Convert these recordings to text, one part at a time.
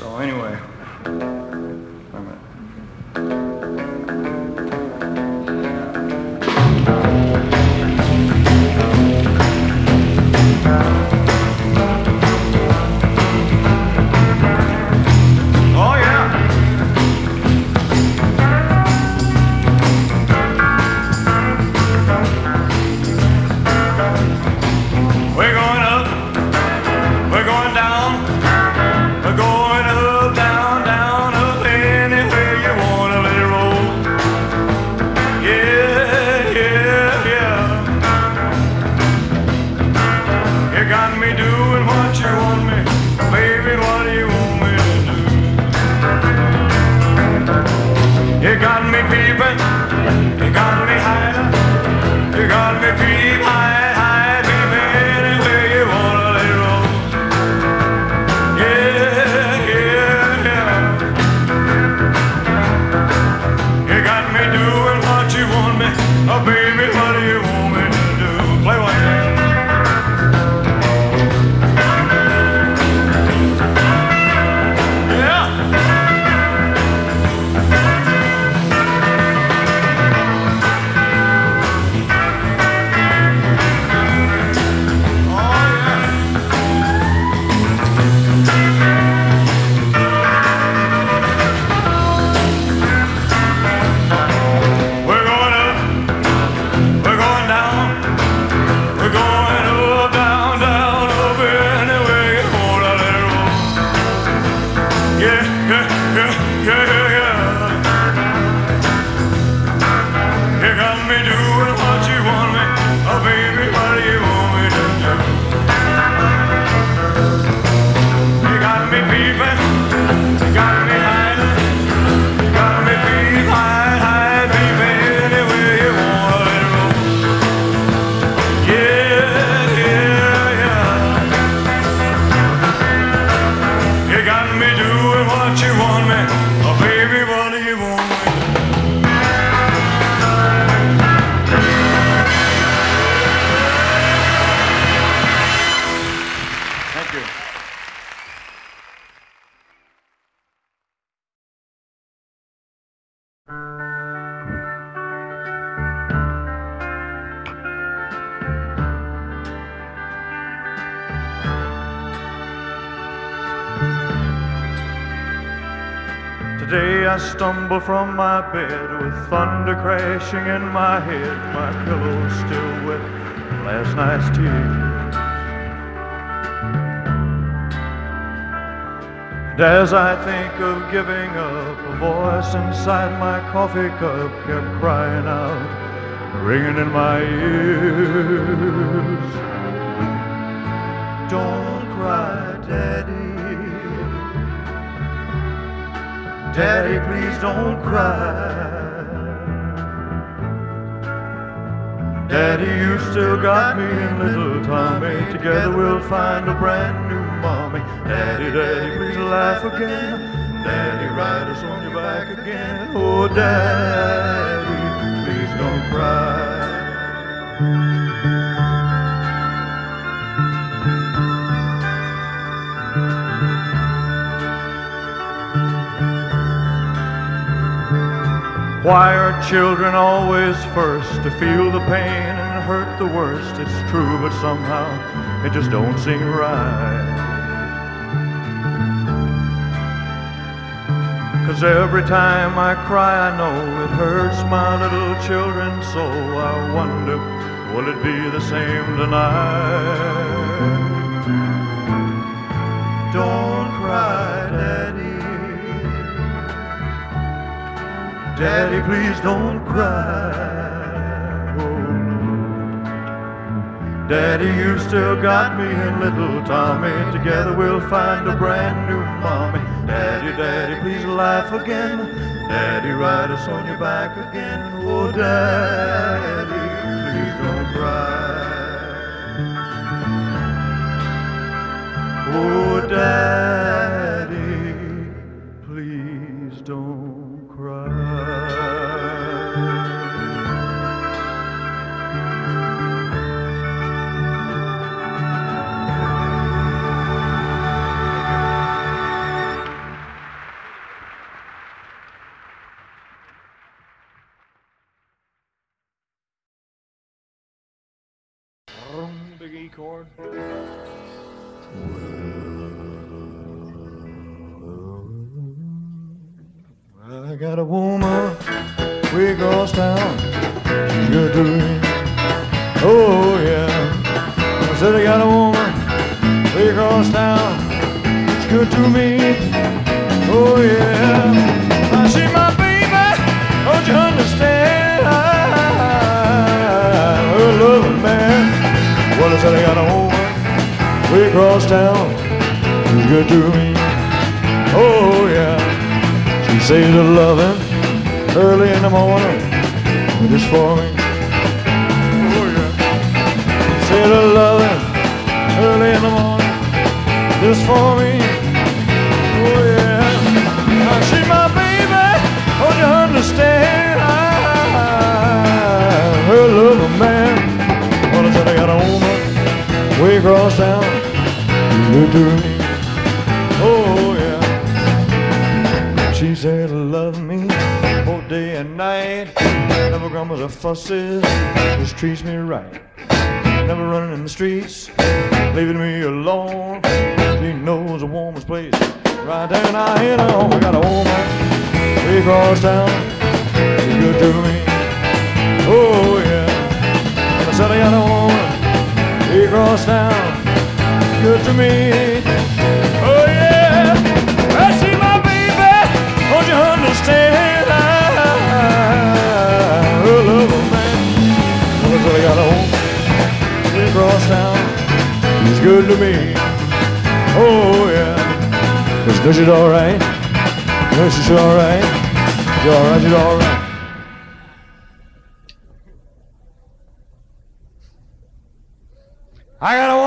So anyway. Stumble from my bed with thunder crashing in my head, my pillow still wet from last night's tears. And as I think of giving up, a voice inside my coffee cup kept crying out, ringing in my ears. Don't cry, Daddy. Daddy, please don't cry. Daddy, you still got me and little Tommy. Together we'll find a brand new mommy. Daddy, Daddy, please laugh again. Daddy, ride us on your back again. Oh, Daddy, please don't cry. Why are children always first to feel the pain and hurt the worst? It's true, but somehow it just don't seem right. Cause every time I cry, I know it hurts my little children so. I wonder, will it be the same tonight? Don't cry, Daddy, please don't cry. Daddy, you still got me and little Tommy. Together we'll find a brand new mommy. Daddy, Daddy, please laugh again. Daddy, ride us on your back again. Oh, Daddy, Oh yeah. Cause girl, you're alright. Girl, you're alright. You're alright, you're alright. I gotta.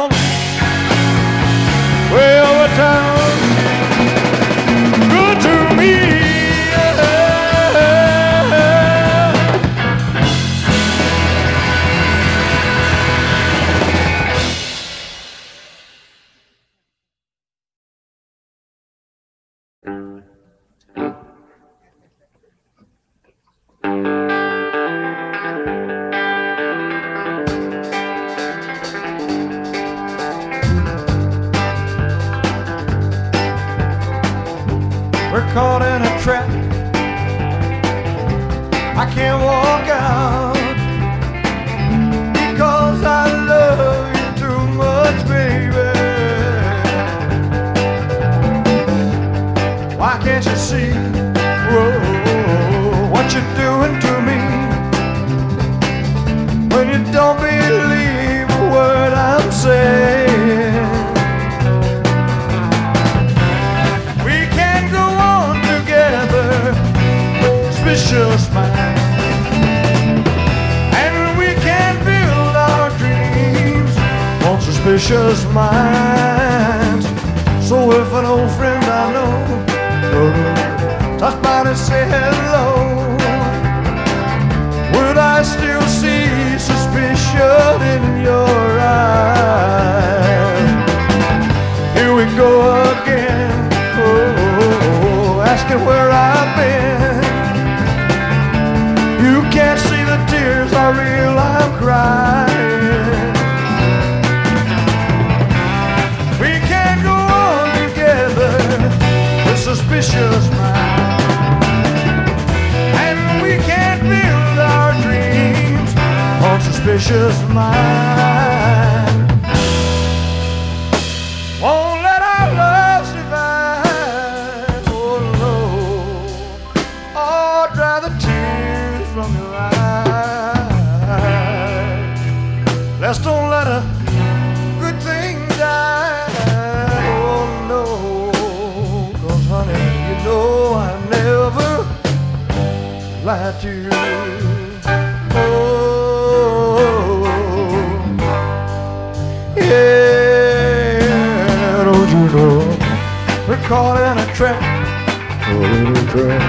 crowd.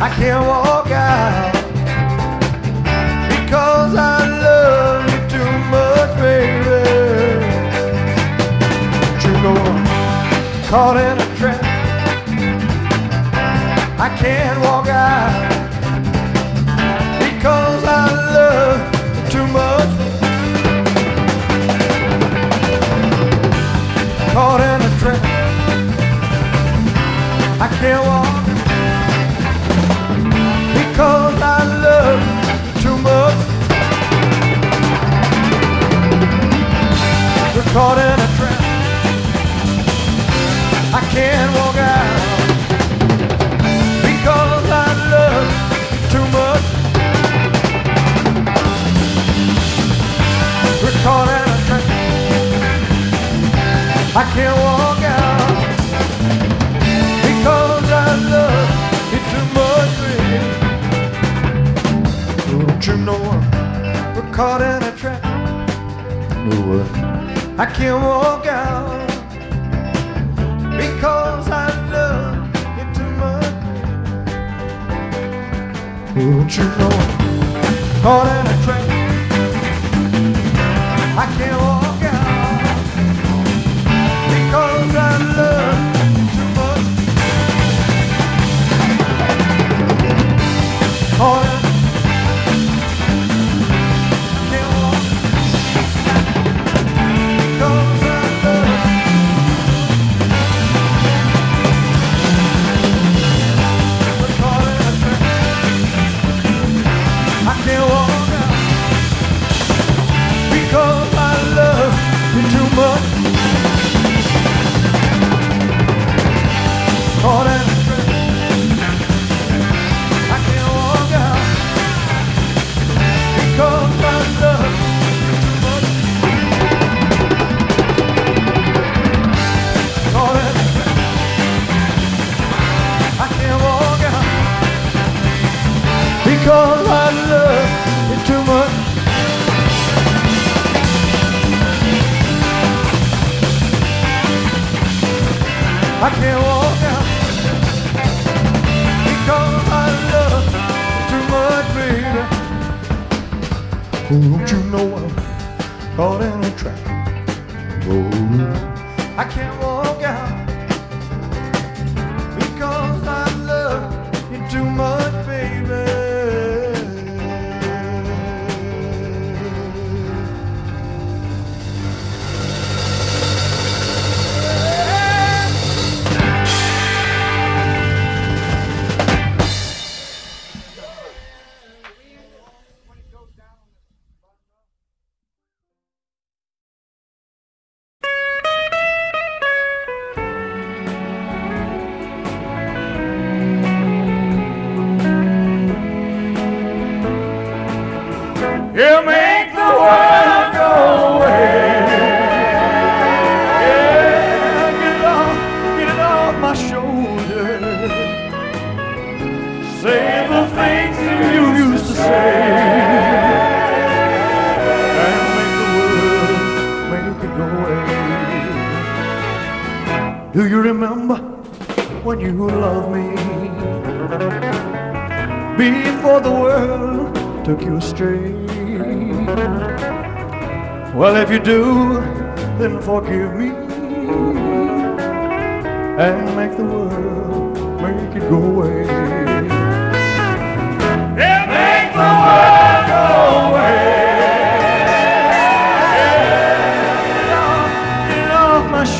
I can't walk out because I love you too much, baby. You know I'm caught in a trap. I can't walk out because I love you too much. Caught in a trap. I can't walk. Caught in a trap. I can't walk out because I love too much. We're caught in a trap. I can't walk out because I love you too much. Don't you know we're caught in a trap? No, I can't walk out because I love you too much. Don't you know caught in a trap? I can't walk out because I love you too much. Caught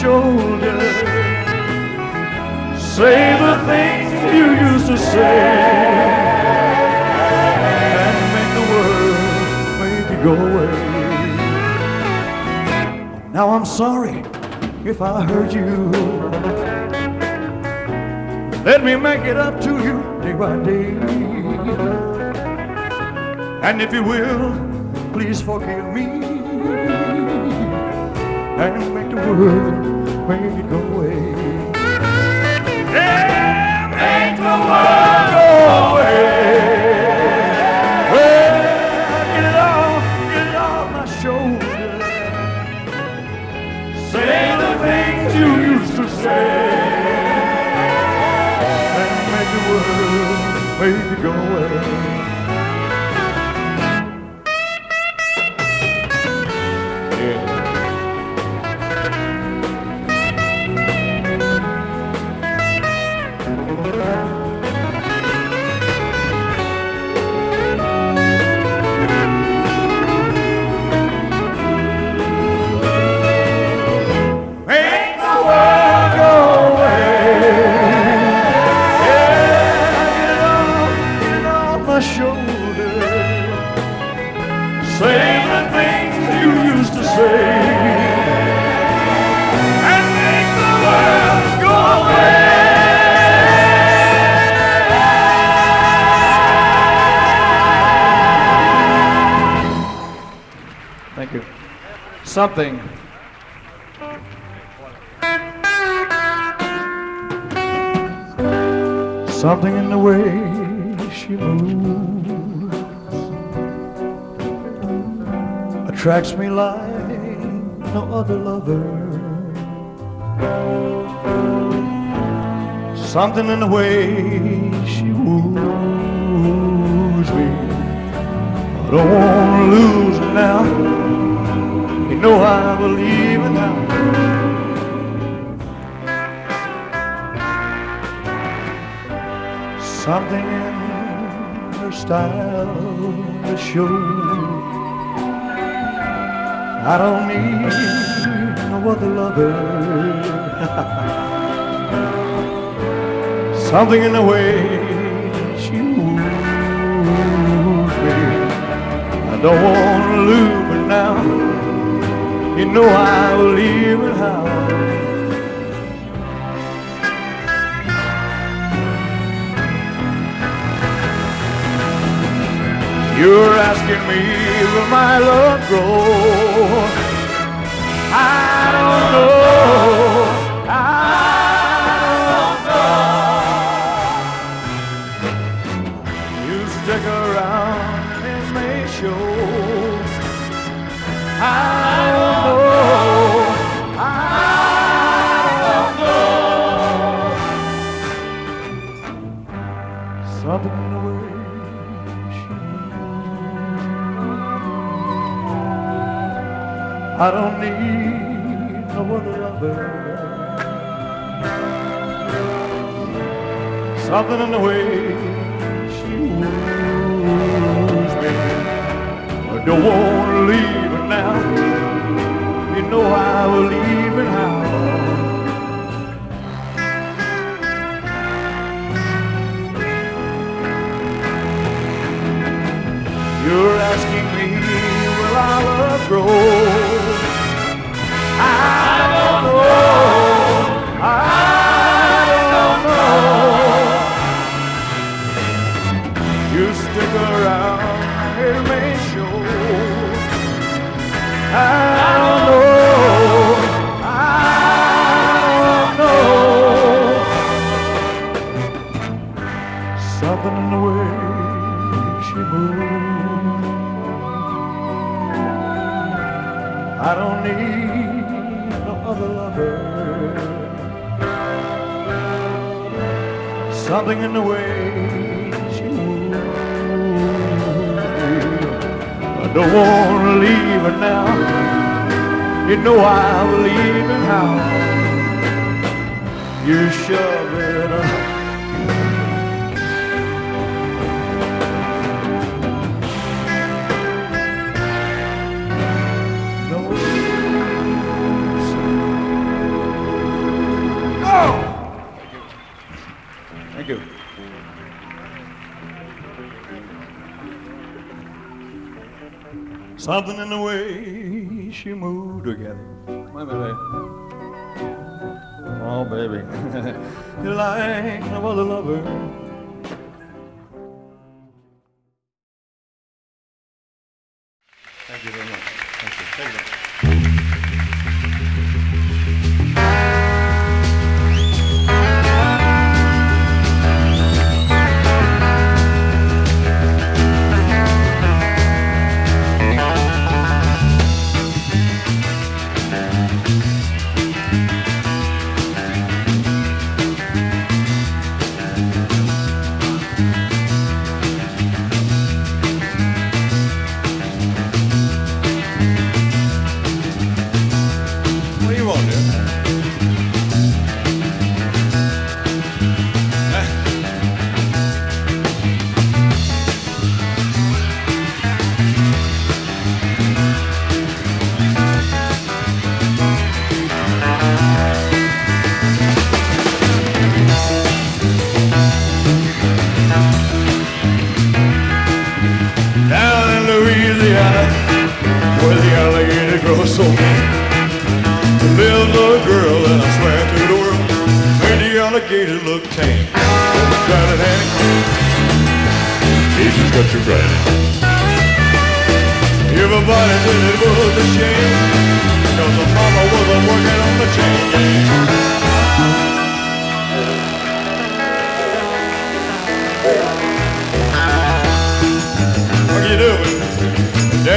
shoulder. Say the things you used to say. And make the world it go away. Now I'm sorry if I hurt you. Let me make it up to you day by day. And if you will, please forgive me. And make the world it go away. Yeah, make the world go away. Something. Something in the way she moves attracts me like no other lover. Something in the way she woos me. I don't want to lose now. Know I believe in her. Something in her style that shows I don't need no other lover. Something in the way she moves me. I don't want to lose her now. You know I believe in how. You're asking me, will my love grow? I don't know. I don't need no other lover. Something in the way she woos me. I don't want to leave her now. You know I will leave it how. You're asking me, will our love grow? I don't know. I don't know. You stick around and make sure. I don't know. I don't know. Suddenly she won. I don't need Something in the way she moves. I don't want to leave her now. You know I believe in how you shove it Something in the way she moved together. Wait a minute. Oh, baby. Like no other lover.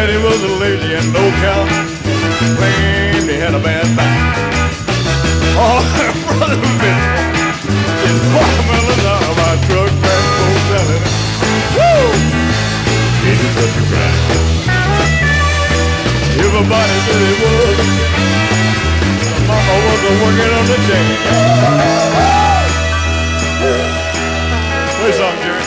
He was a lazy and no count. Claimed he had a bad back. All her brother been is watermelons out of our truck back for selling it. Woo! It is such a crime. Everybody said he was. Mama was a working on the chain. Play song, Jerry.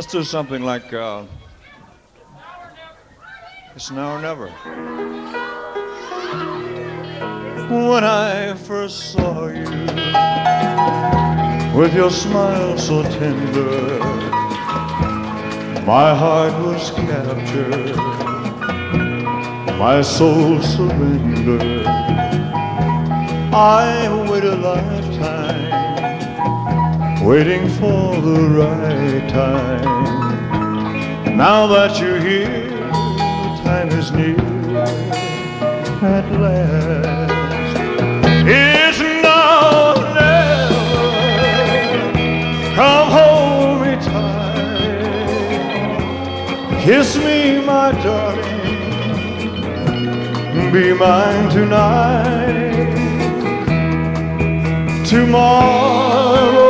Let's do something like uh, It's Now or Never. When I first saw you, with your smile so tender, my heart was captured, my soul surrendered. I waited a lifetime waiting for the right time. Now that you're here, the time is near at last. It's now or never. Come hold me tight. Kiss me, my darling. Be mine tonight. Tomorrow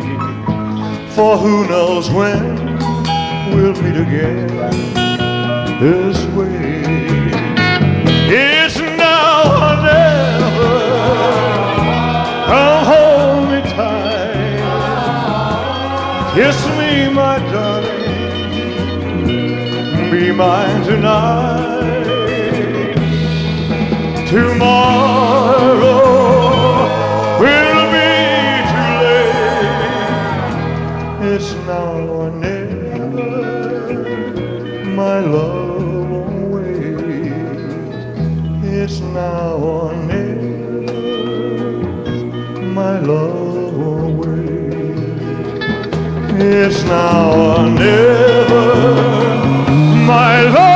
For who knows when we'll meet again this way. It's now or never. Come hold me tight, kiss me, my darling, be mine tonight. Tomorrow It's now or never. My love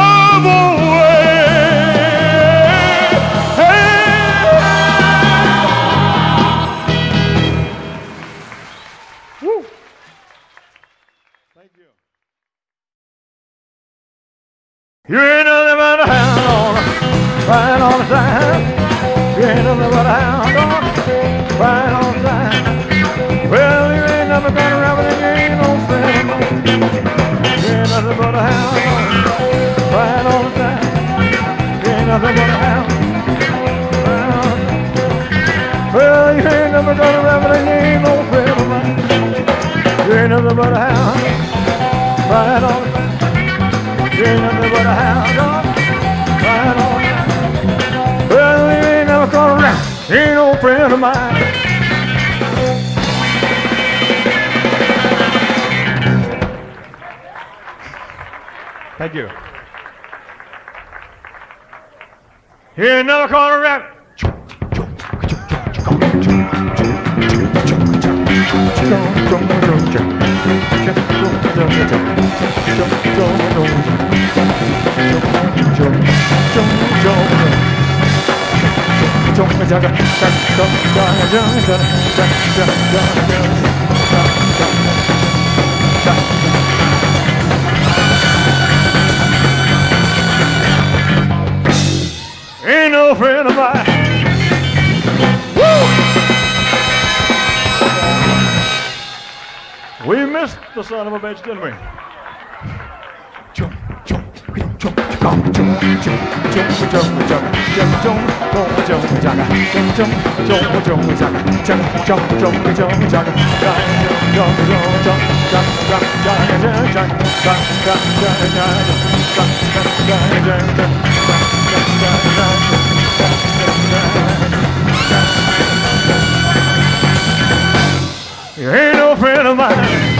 Ain't no friend of mine. Missed the son of a bitch, didn't we? Jump, jump, jump, jump, jump, jump, jump, jump, jump. Jump, jump, jump, jump, jump, jump, jump, jump, jump, jump, jump, jump, jump, jump, You ain't no friend of mine.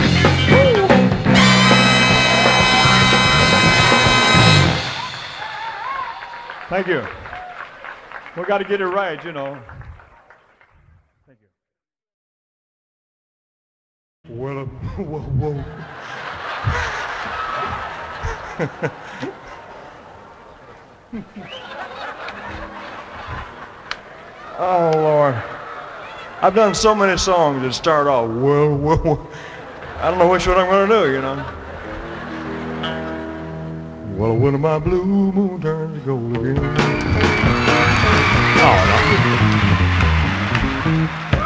Thank you. We got to get it right, you know. Thank you. Well, um, whoa, whoa. oh, Lord. I've done so many songs that start off, whoa, whoa, whoa. I don't know which one I'm going to do, you know. Well, when my blue moon turns to gold again. Oh, no.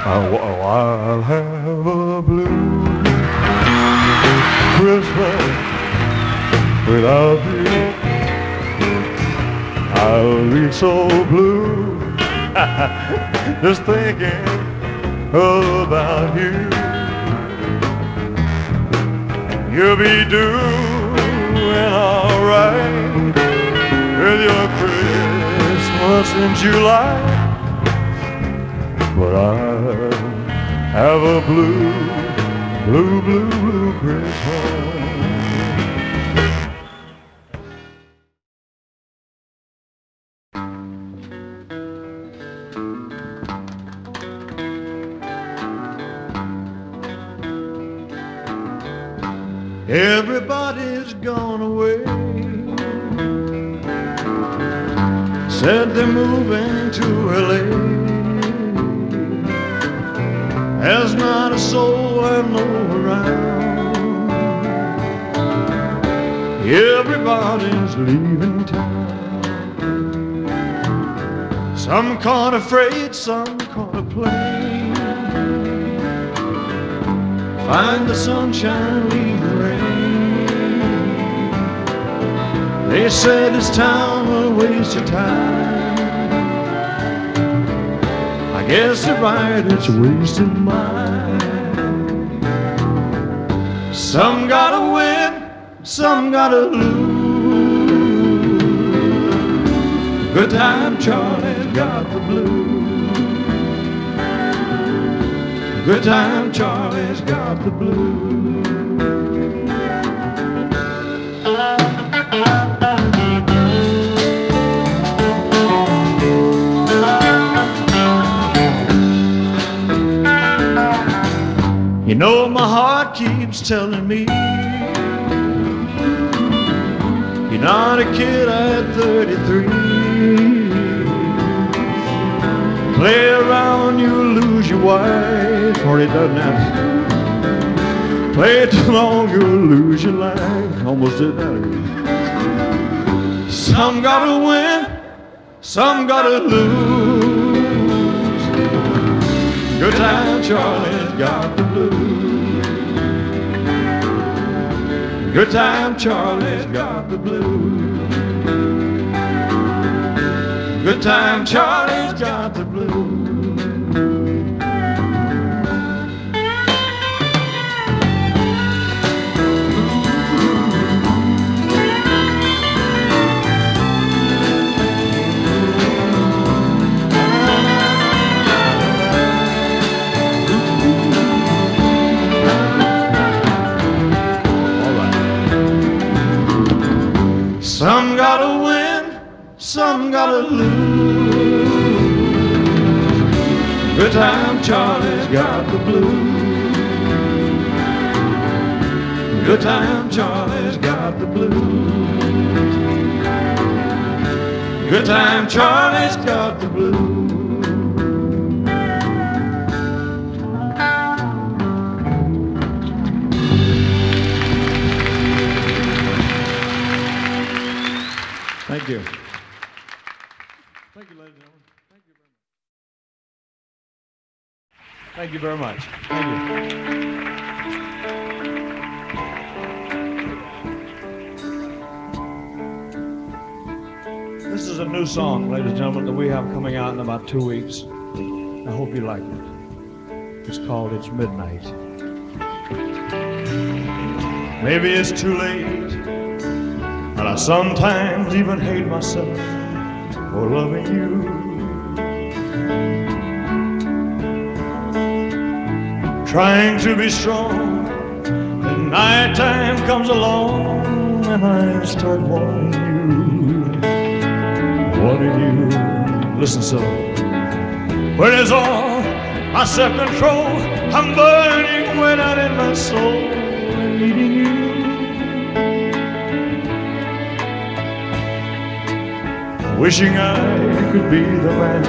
Oh, I'll have a blue Christmas without you. I'll be so blue just thinking about you. You'll be doing alright with your Christmas in July. But I have a blue, blue, blue, blue Christmas. To LA. There's not a soul I know around. Everybody's leaving town. Some caught a freight, some caught a plane. Find the sunshine, leave the rain. They said this town will waste your time. They're right, it's wasting mine. Some gotta win, some gotta lose. Good time, Charlie's got the blues. Good time, Charlie's got the blues. You know my heart keeps telling me You're not a kid at 33 Play around, you'll lose your wife Or it doesn't have Play too long, you'll lose your life. Almost did that Some gotta win, some gotta lose. Good time, Charlie's got the blues. Good time, Charlie's got the blues. Good time, Charlie's got the blues. The. Good time, Charlie's got the blues. Good time, Charlie's very much. Thank you. This is a new song, ladies and gentlemen, that we have coming out in about two weeks. I hope you like it. It's called It's Midnight. Maybe it's too late, and I sometimes even hate myself for loving you. Trying to be strong, and nighttime comes along, and I start wanting you, wanting you. Listen, so when it's all my self-control, I'm burning way out in my soul, and needing you. Wishing I could be the man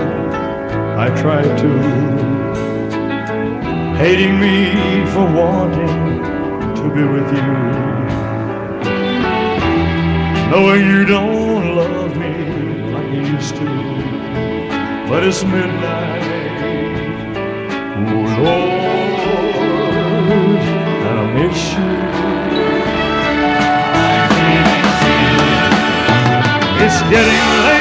I tried to hating me for wanting to be with you. Knowing you don't love me like you used to, but it's midnight. Oh Lord, and I miss you. It's getting late,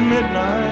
midnight.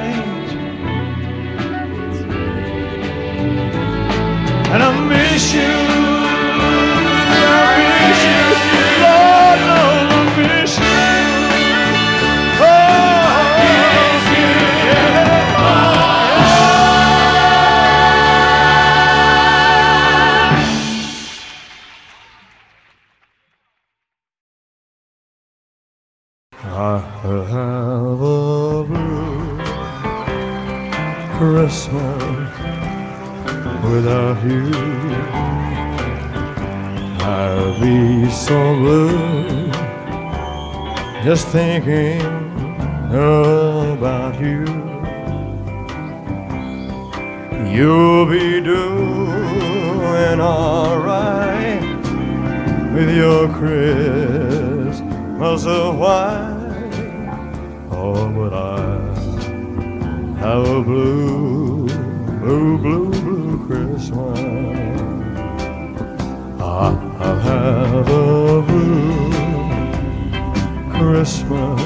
Oh, but I have a blue, blue, blue, blue Christmas. I have a blue Christmas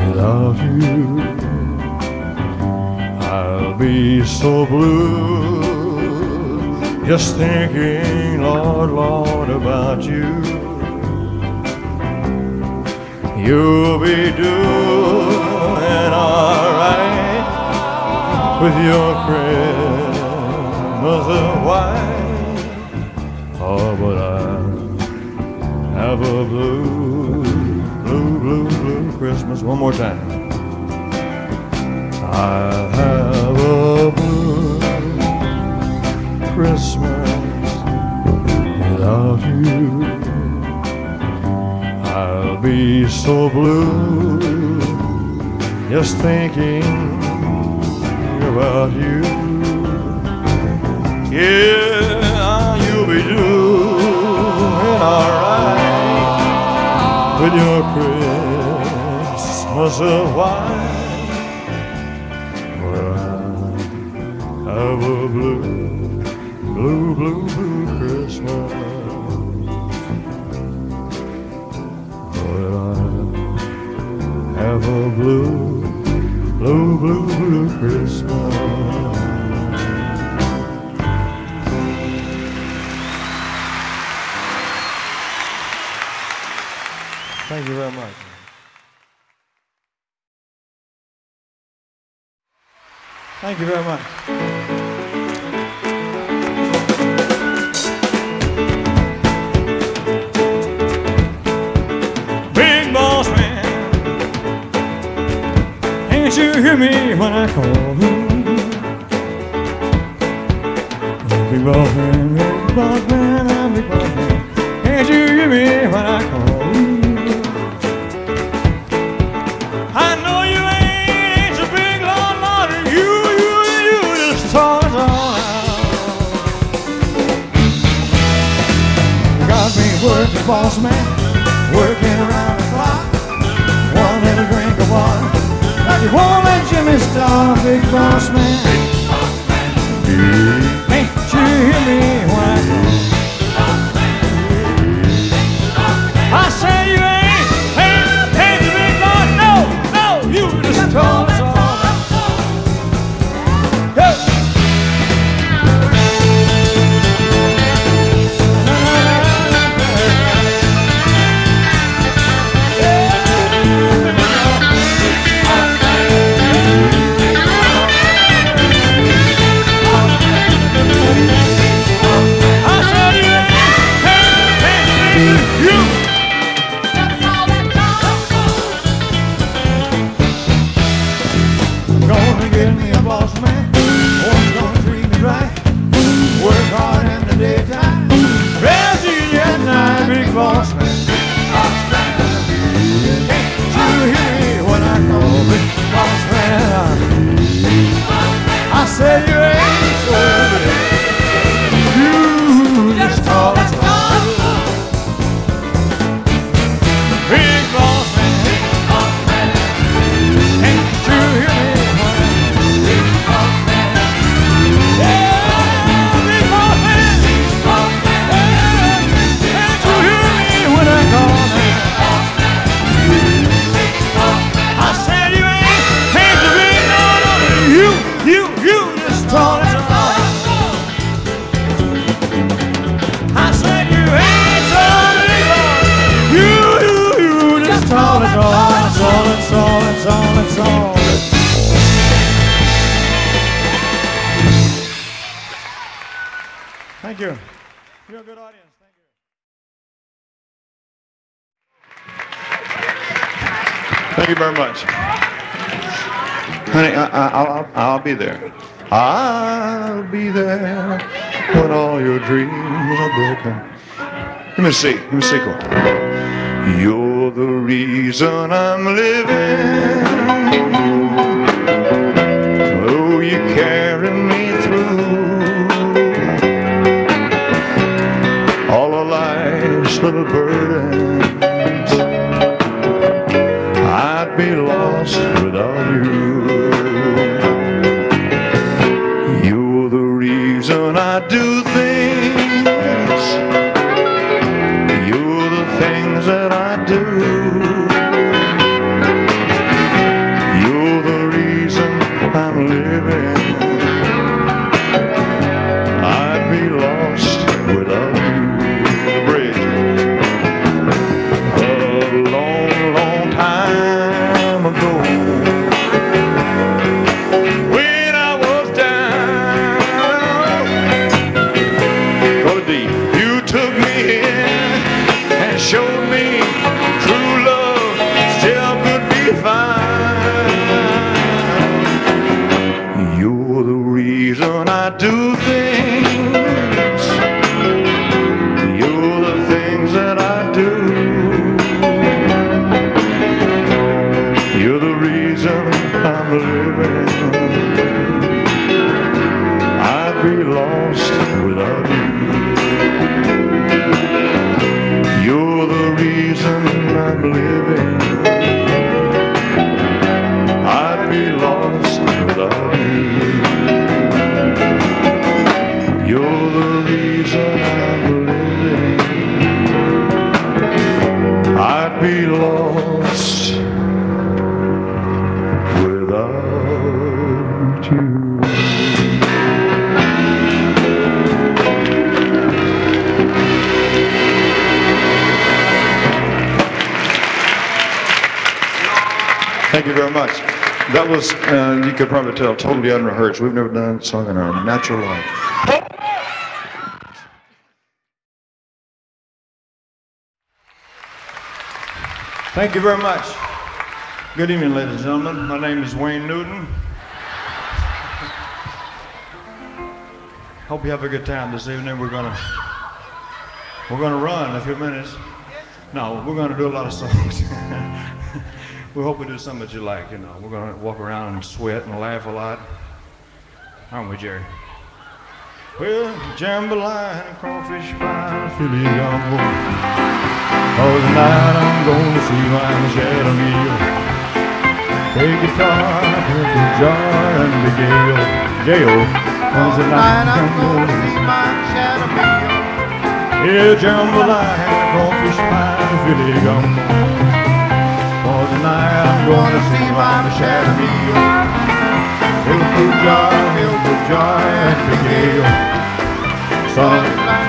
without you. I'll be so blue just thinking, Lord, Lord, about you. You'll be doing alright with your Christmas white. Oh, but I have a blue, blue, blue, blue Christmas. One more time. I have a blue Christmas without you. I'll be so blue just thinking about you. Yeah, you'll be doing alright with your Christmas of white. Well, I a blue, Thank you very much. Big boss man, can't you hear me when I call? boss man, working around the clock. One little drink of water, like you won't Jimmy star, big boss man. when all your dreams are broken. Let me see. Let me see. Go. You're the reason I'm living. Oh, you carry me through all a life's little burden. could probably tell, totally unrehearsed. We've never done a song in our natural life. Thank you very much. Good evening, ladies and gentlemen. My name is Wayne Newton. Hope you have a good time this evening. We're gonna we're gonna run a few minutes. No, we're gonna do a lot of songs. we hope we do something that you like, you know. We're going to walk around and sweat and laugh a lot. Aren't we, Jerry? Well, jambalaya and crawfish pie, filé gumbo. Oh, tonight I'm going to see my ma cher amio. Play guitar with a jar and the gale. Gale. Oh, tonight I'm going to see my ma cher amio. Yeah, jambalaya and crawfish pie, filé gumbo. Tonight I'm gonna see my ma cher amio. Milk the jar, milk the jar and the gale. Son,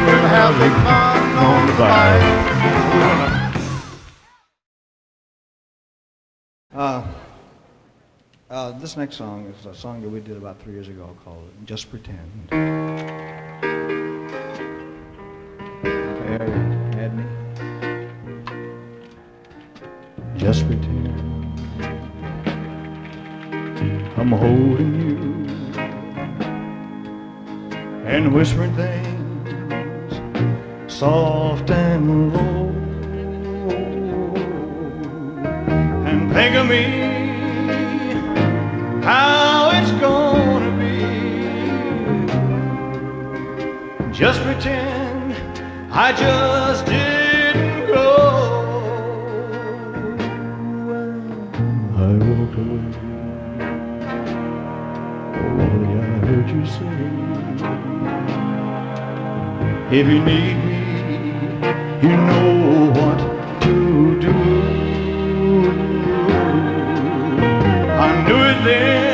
we're having fun on the bike. Uh, uh, this next song is a song that we did about three years ago called Just Pretend. There Just pretend I'm holding you and whispering things soft and low. And think of me how it's gonna be. Just pretend I just didn't Oh, Walked away I heard you say if you need me you know what to do. I knew it then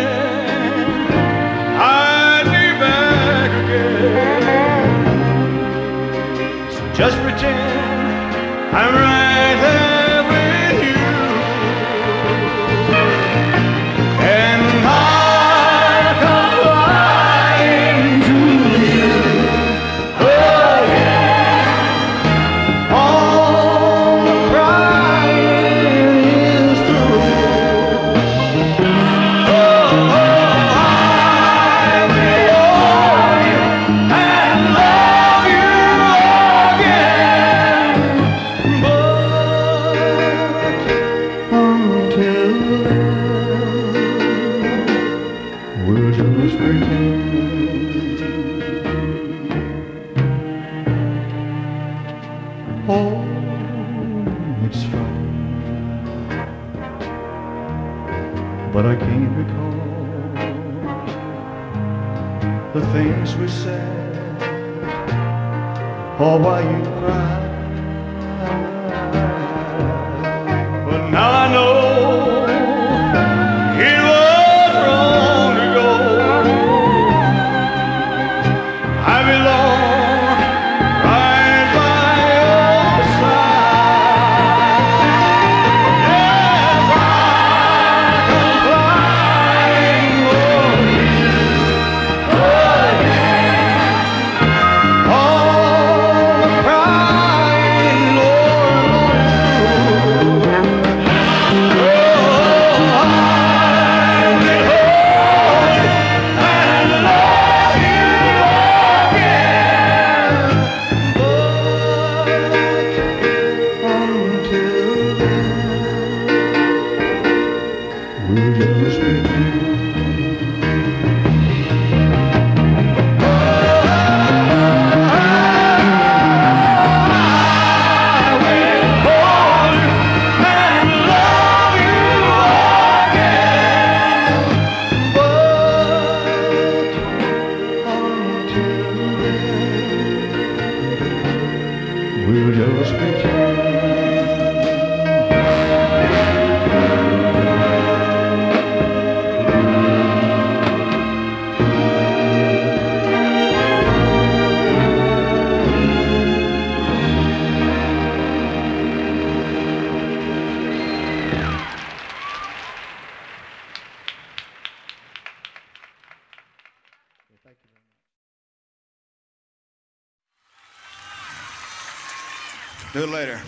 later.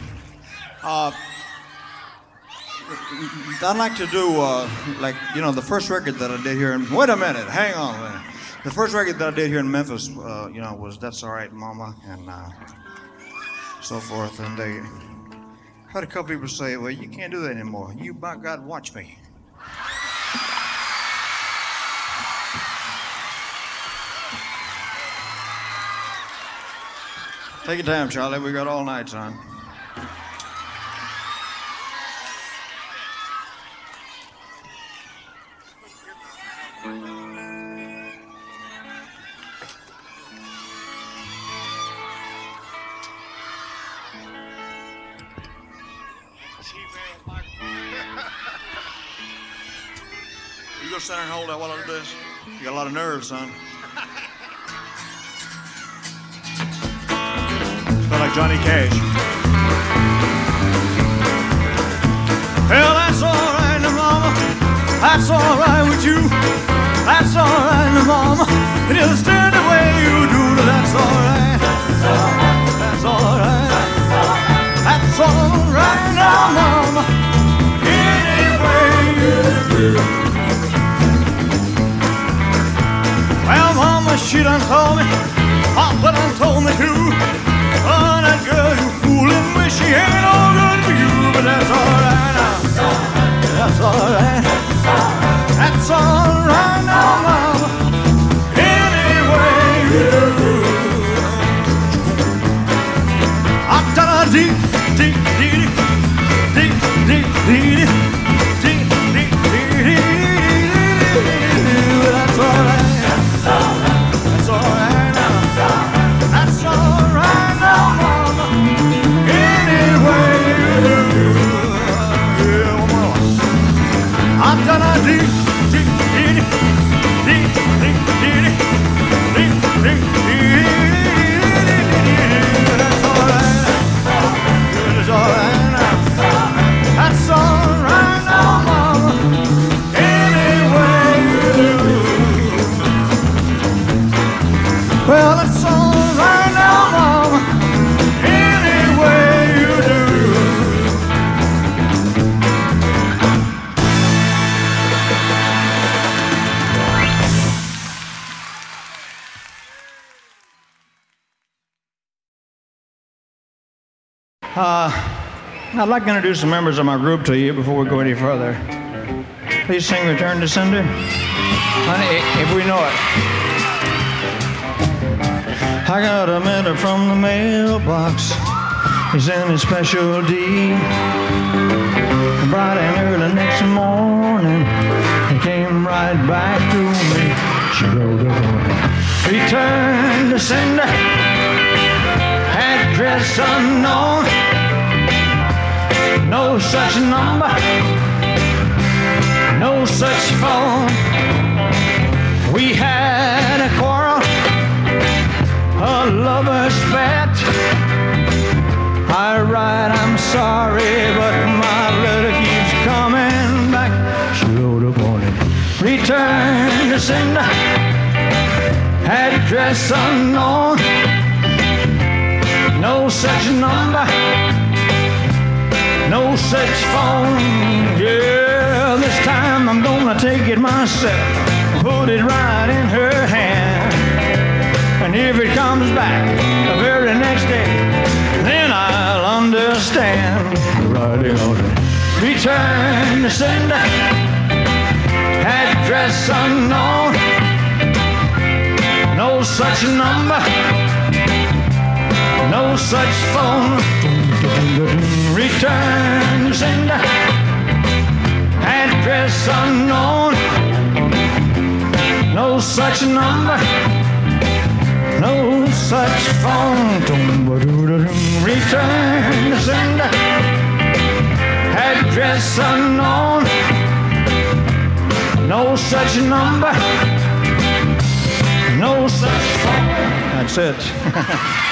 Uh, I'd like to do, uh, like, you know, the first record that I did here in. Wait a minute, hang on minute. The first record that I did here in Memphis, uh, you know, was That's All Right, Mama, and uh, so forth. And they had a couple people say, well, you can't do that anymore. You, by God, watch me. Take your time, Charlie. We got all night, son. Son. I'd like to introduce the members of my group to you before we go any further. Please sing Return to Sender. Honey, if we know it. I got a letter from the mailbox. It's in his special deed. Bright and early next morning, he came right back to me. She wrote a Return to sender. Address unknown. No such number. No such phone. We had a quarrel a lover's bet. I write, I'm sorry, but my letter keeps coming back. She wrote upon it. Return to sender. Address unknown. No such number. No such phone. Yeah, this time I'm gonna take it myself. Put it right in her hand. And if it comes back the very next day, then I'll understand. Writing on it. Return to sender. Address unknown. No such number. No such phone. Return to sender. Address unknown. No such number no such phone. Return to sender. Address unknown. No such number. No such phone. That's it.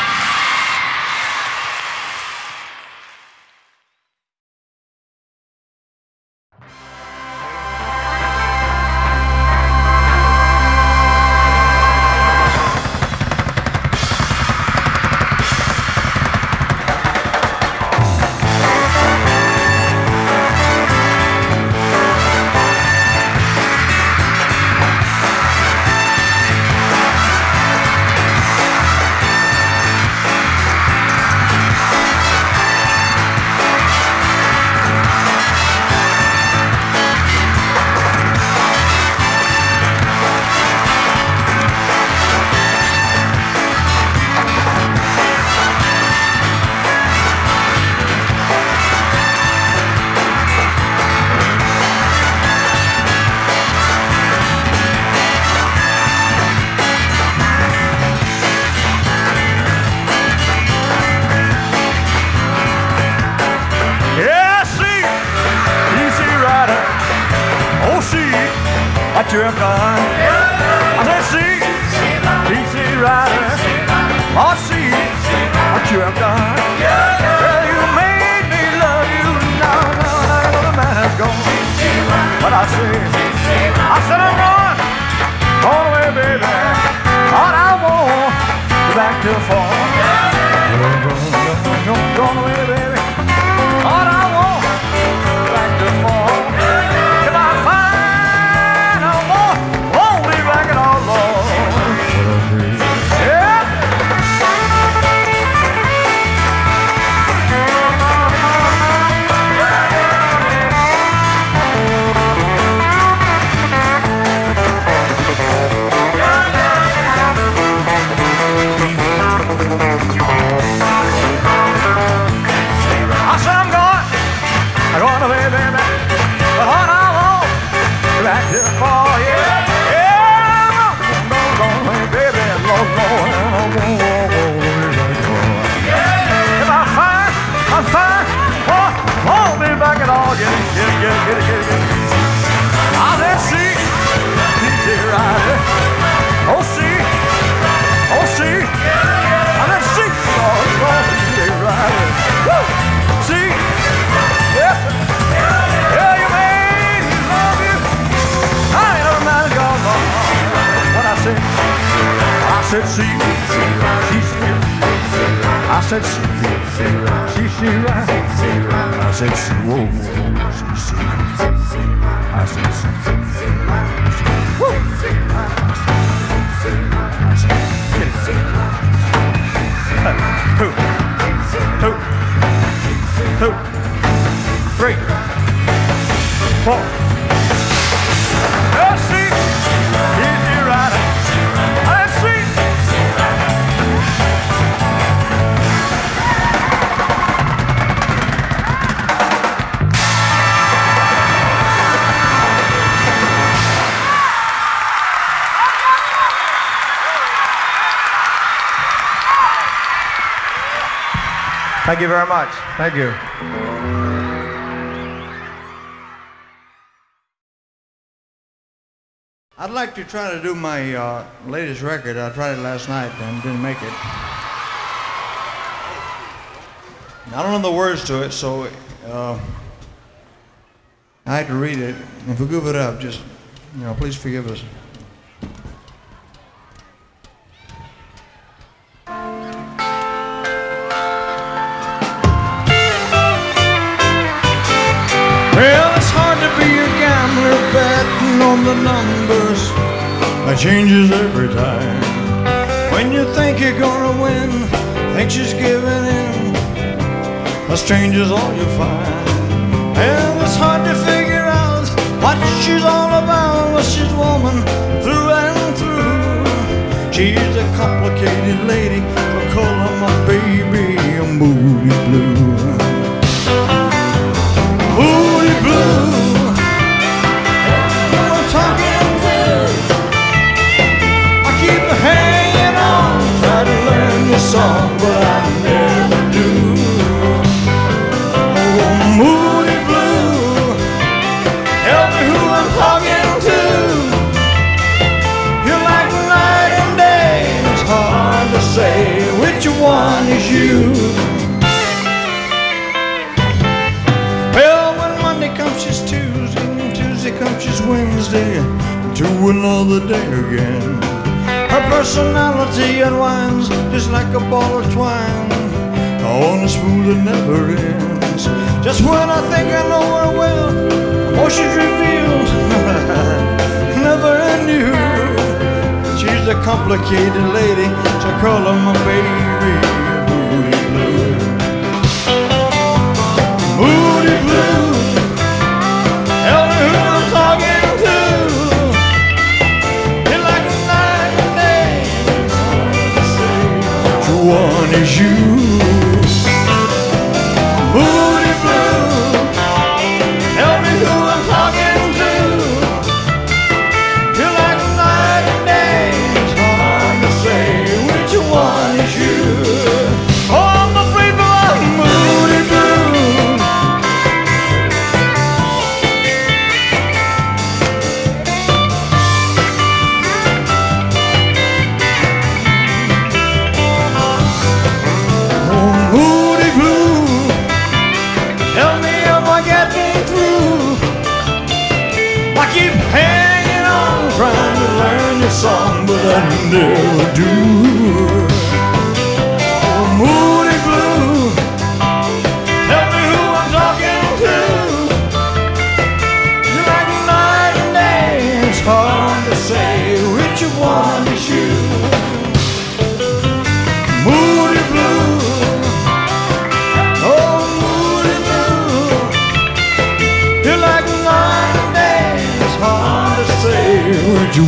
Thank you very much. Thank you. I'd like to try to do my uh, latest record. I tried it last night and didn't make it. I don't know the words to it, so uh, I had to read it. If we goof it up, just, you know, please forgive us. think you're gonna win. Think she's giving in. A stranger's all you'll find. And it's hard to figure out what she's all about. Well, she's woman through and through. She's a complicated lady. I call her my baby, a moody blue. to another day again. Her personality unwinds just like a ball of twine on a spool that never ends. Just when I think I know her well, emotions revealed, never knew. She's a complicated lady, so call her my baby. Is you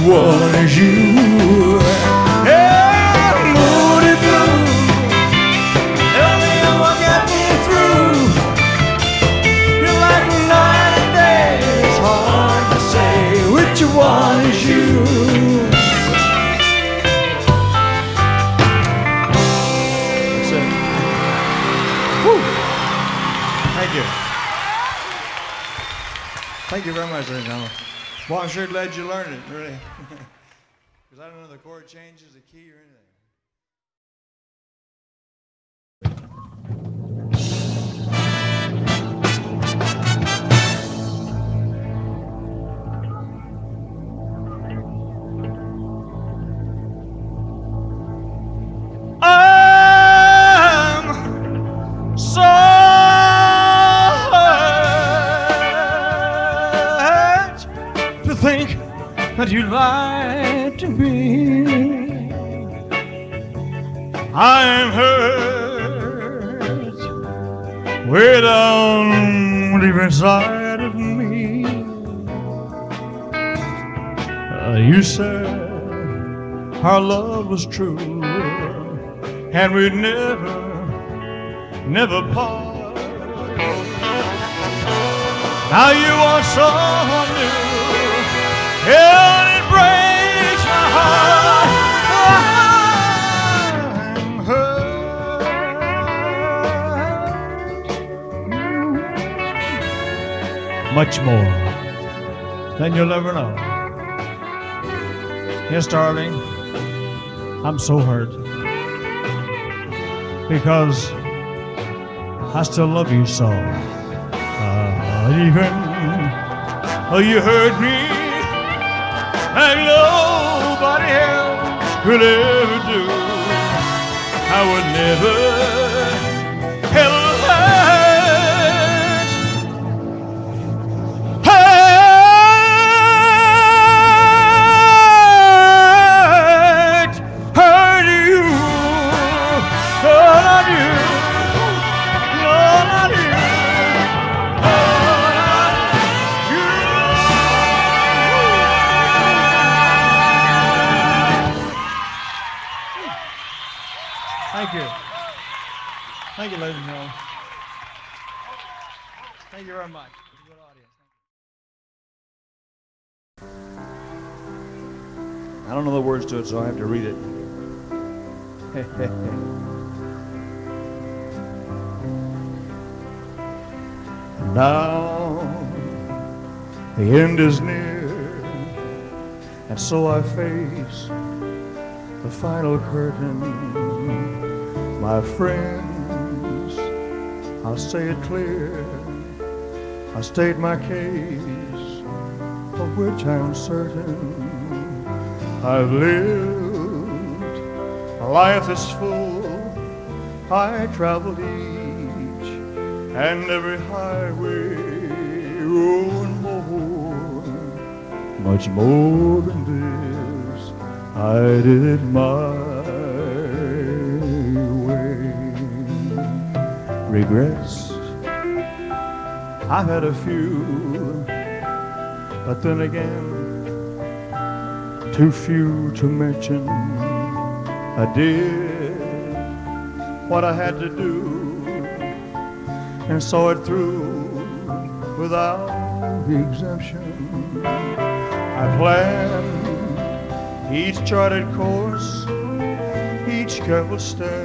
one you. Me me through. You're like night and day, it's hard to say which one is you. Thank you very much, ladies and gentlemen. Well, I'm sure glad you learned it, really. Because I don't know the chord changes, the key, or anything. I'm so that you lied to me. I'm hurt way down deep inside of me. Uh, you said our love was true and we'd never, never part. Now you are so new, and it breaks my heart. I'm hurt. Much more than you'll ever know. Yes, darling, I'm so hurt because I still love you so. Uh, even you hurt me, and nobody else could ever do. I would never Thank you, very much. I don't know the words to it, so I have to read it. now the end is near, and so I face the final curtain. My friends, I'll say it clear. I state my case, of which I am certain. I've lived a life that's full. I traveled each and every highway, oh, and more, much more than this. I did it my Regrets, I've had a few, but then again, too few to mention. I did what I had to do and saw it through without exemption. I planned each charted course, each careful step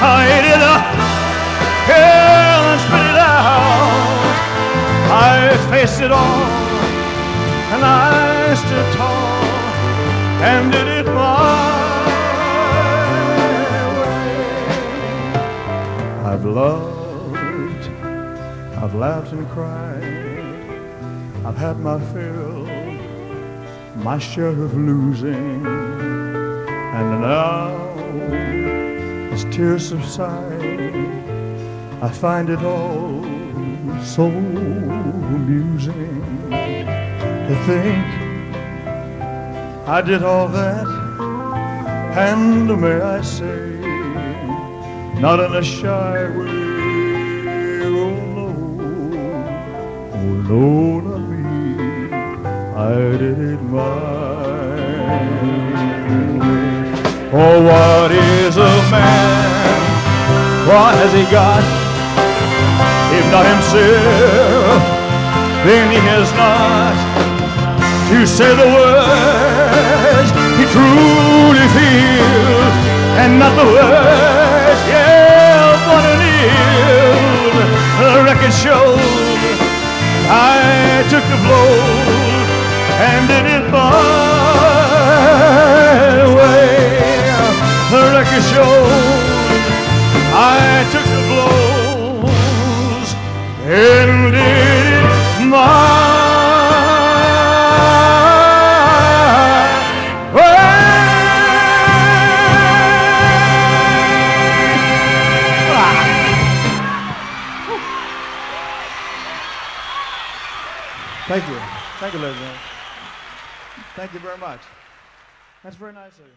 I ate it up and spit it out. I faced it all and I stood tall and did it my way. I've loved, I've laughed and cried, I've had my fill, my share of losing, and now tears subside, I find it all so amusing to think I did all that, and may I say, not in a shy way. Oh no, oh no, not me. I did it my way. Oh, what is a man? What has he got? If not himself, then he has not to say the words he truly feels and not the words, yeah, but an ill. The record shows I took the blows and did it my way. The record shows and did my Thank you. Thank you, ladies and gentlemen. Thank you very much. That's very nice of you.